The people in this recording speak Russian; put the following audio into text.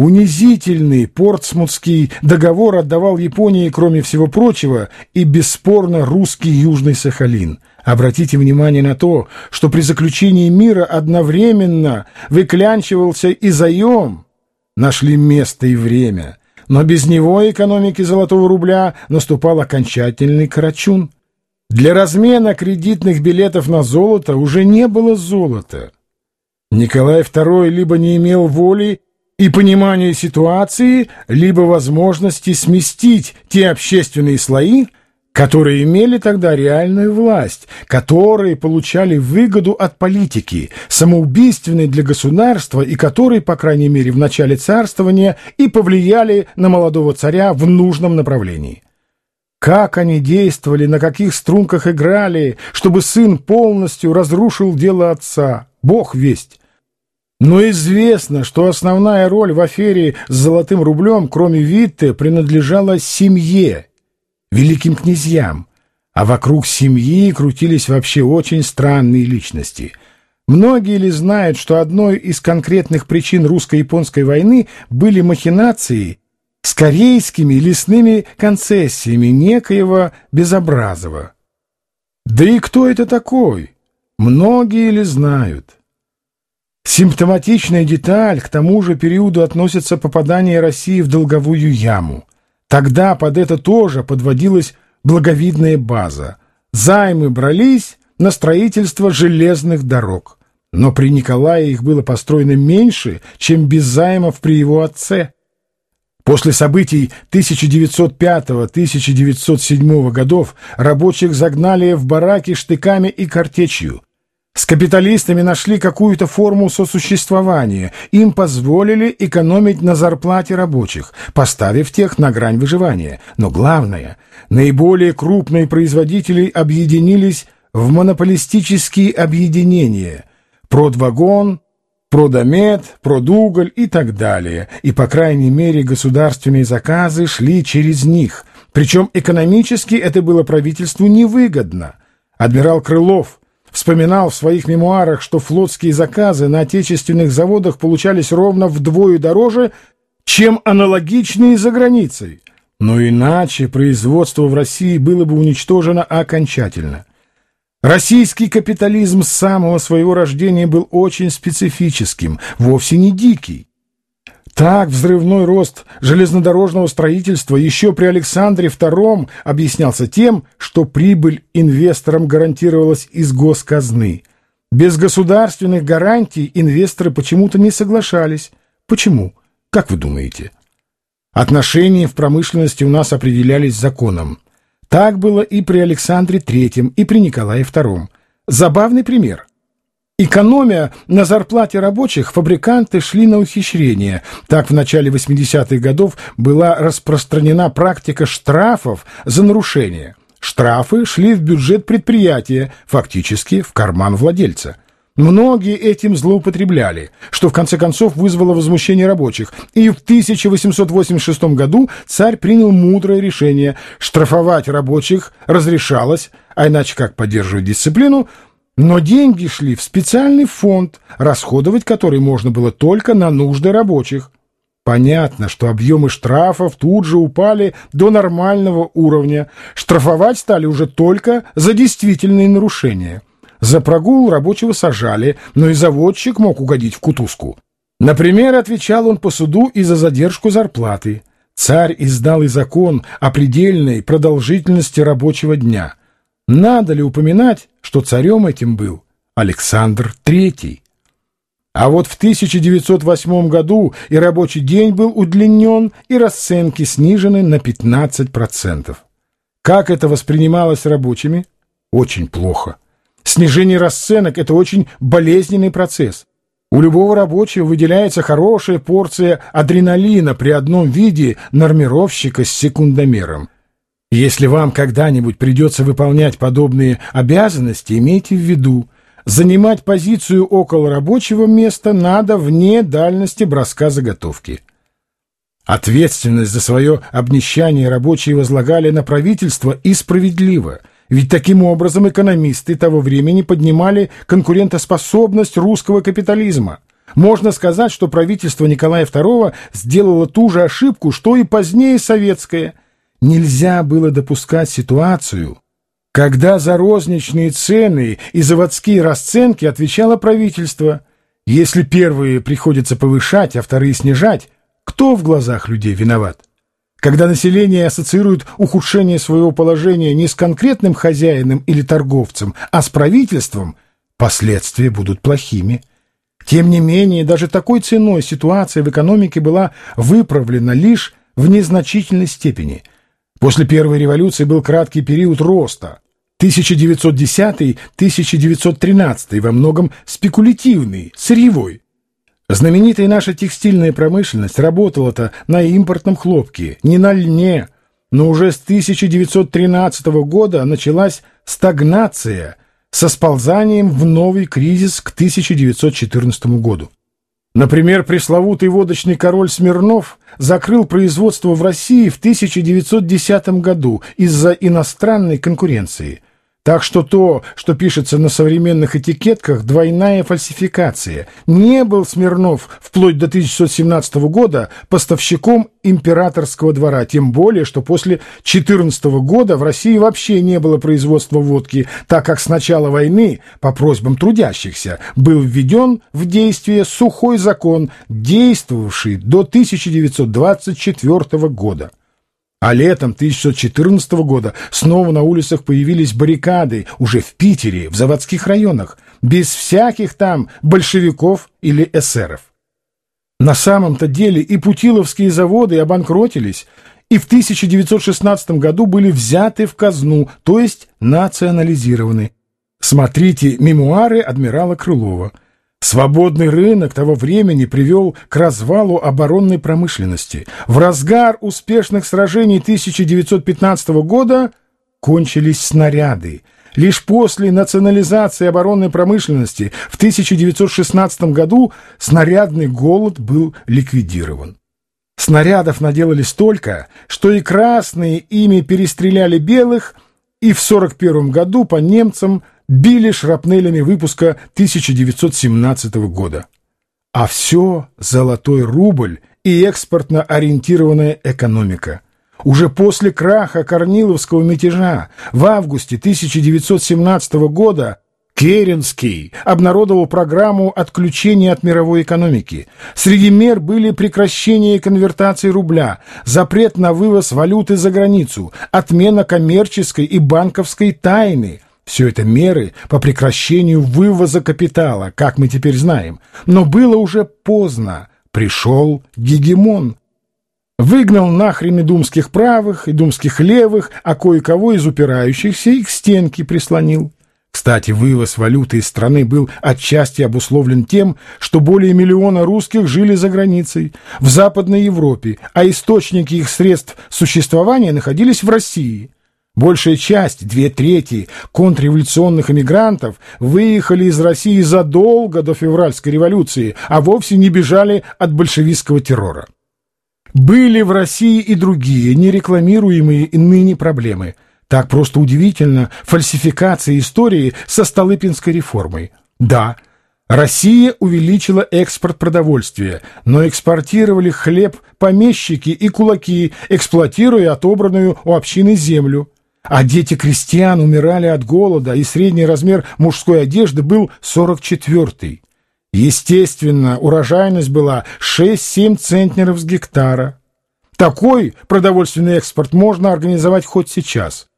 Унизительный Портсмутский договор отдавал Японии, кроме всего прочего, и бесспорно русский Южный Сахалин. Обратите внимание на то, что при заключении мира одновременно выклянчивался и заем. Нашли место и время. Но без него экономики золотого рубля наступал окончательный карачун. Для размена кредитных билетов на золото уже не было золота. Николай II либо не имел воли и понимания ситуации, либо возможности сместить те общественные слои, которые имели тогда реальную власть, которые получали выгоду от политики, самоубийственной для государства и которые, по крайней мере, в начале царствования и повлияли на молодого царя в нужном направлении. Как они действовали, на каких струнках играли, чтобы сын полностью разрушил дело отца, бог весть. Но известно, что основная роль в афере с золотым рублем, кроме Витте, принадлежала семье, великим князьям, а вокруг семьи крутились вообще очень странные личности. Многие ли знают, что одной из конкретных причин русско-японской войны были махинации с корейскими лесными концессиями некоего Безобразова? Да и кто это такой? Многие ли знают? Симптоматичная деталь к тому же периоду относится попадание России в долговую яму. Тогда под это тоже подводилась благовидная база. Займы брались на строительство железных дорог. Но при Николае их было построено меньше, чем без займов при его отце. После событий 1905-1907 годов рабочих загнали в бараки штыками и картечью. С капиталистами нашли какую-то форму сосуществования. Им позволили экономить на зарплате рабочих, поставив тех на грань выживания. Но главное, наиболее крупные производители объединились в монополистические объединения. Продвагон, Продомет, Продуголь и так далее. И, по крайней мере, государственные заказы шли через них. Причем экономически это было правительству невыгодно. Адмирал Крылов – Вспоминал в своих мемуарах, что флотские заказы на отечественных заводах получались ровно вдвое дороже, чем аналогичные за границей. Но иначе производство в России было бы уничтожено окончательно. Российский капитализм с самого своего рождения был очень специфическим, вовсе не дикий. Так взрывной рост железнодорожного строительства еще при Александре II объяснялся тем, что прибыль инвесторам гарантировалась из госказны. Без государственных гарантий инвесторы почему-то не соглашались. Почему? Как вы думаете? Отношения в промышленности у нас определялись законом. Так было и при Александре III, и при Николае II. Забавный пример. Экономия на зарплате рабочих, фабриканты шли на ухищрение. Так в начале 80-х годов была распространена практика штрафов за нарушение. Штрафы шли в бюджет предприятия, фактически в карман владельца. Многие этим злоупотребляли, что в конце концов вызвало возмущение рабочих. И в 1886 году царь принял мудрое решение – штрафовать рабочих разрешалось, а иначе как поддерживать дисциплину – но деньги шли в специальный фонд, расходовать который можно было только на нужды рабочих. Понятно, что объемы штрафов тут же упали до нормального уровня. Штрафовать стали уже только за действительные нарушения. За прогул рабочего сажали, но и заводчик мог угодить в кутузку. Например, отвечал он по суду и за задержку зарплаты. Царь издал и закон о предельной продолжительности рабочего дня – надо ли упоминать, что царем этим был Александр III? А вот в 1908 году и рабочий день был удлинен, и расценки снижены на 15%. Как это воспринималось рабочими? Очень плохо. Снижение расценок – это очень болезненный процесс. У любого рабочего выделяется хорошая порция адреналина при одном виде нормировщика с секундомером – если вам когда-нибудь придется выполнять подобные обязанности, имейте в виду, занимать позицию около рабочего места надо вне дальности броска заготовки. Ответственность за свое обнищание рабочие возлагали на правительство и справедливо, ведь таким образом экономисты того времени поднимали конкурентоспособность русского капитализма. Можно сказать, что правительство Николая II сделало ту же ошибку, что и позднее советское. Нельзя было допускать ситуацию, когда за розничные цены и заводские расценки отвечало правительство. Если первые приходится повышать, а вторые снижать, кто в глазах людей виноват? Когда население ассоциирует ухудшение своего положения не с конкретным хозяином или торговцем, а с правительством, последствия будут плохими. Тем не менее, даже такой ценой ситуация в экономике была выправлена лишь в незначительной степени. После Первой революции был краткий период роста. 1910-1913 во многом спекулятивный, сырьевой. Знаменитая наша текстильная промышленность работала-то на импортном хлопке, не на льне, но уже с 1913 года началась стагнация со сползанием в новый кризис к 1914 году. Например, пресловутый водочный король Смирнов закрыл производство в России в 1910 году из-за иностранной конкуренции – так что то, что пишется на современных этикетках, двойная фальсификация. Не был Смирнов вплоть до 1917 года поставщиком императорского двора, тем более, что после 14 года в России вообще не было производства водки, так как с начала войны, по просьбам трудящихся, был введен в действие сухой закон, действовавший до 1924 года. А летом 1914 года снова на улицах появились баррикады, уже в Питере, в заводских районах, без всяких там большевиков или эсеров. На самом-то деле и путиловские заводы обанкротились, и в 1916 году были взяты в казну, то есть национализированы. Смотрите мемуары адмирала Крылова. Свободный рынок того времени привел к развалу оборонной промышленности. В разгар успешных сражений 1915 года кончились снаряды. Лишь после национализации оборонной промышленности в 1916 году снарядный голод был ликвидирован. Снарядов наделали столько, что и красные ими перестреляли белых, и в 1941 году по немцам били шрапнелями выпуска 1917 года. А все золотой рубль и экспортно ориентированная экономика. Уже после краха Корниловского мятежа в августе 1917 года Керенский обнародовал программу отключения от мировой экономики. Среди мер были прекращение конвертации рубля, запрет на вывоз валюты за границу, отмена коммерческой и банковской тайны – все это меры по прекращению вывоза капитала, как мы теперь знаем. Но было уже поздно. Пришел гегемон. Выгнал нахрен и думских правых, и думских левых, а кое-кого из упирающихся и к стенке прислонил. Кстати, вывоз валюты из страны был отчасти обусловлен тем, что более миллиона русских жили за границей, в Западной Европе, а источники их средств существования находились в России – Большая часть, две трети контрреволюционных эмигрантов выехали из России задолго до февральской революции, а вовсе не бежали от большевистского террора. Были в России и другие, нерекламируемые ныне проблемы. Так просто удивительно фальсификация истории со Столыпинской реформой. Да, Россия увеличила экспорт продовольствия, но экспортировали хлеб помещики и кулаки, эксплуатируя отобранную у общины землю. А дети крестьян умирали от голода, и средний размер мужской одежды был 44-й. Естественно, урожайность была 6-7 центнеров с гектара. Такой продовольственный экспорт можно организовать хоть сейчас.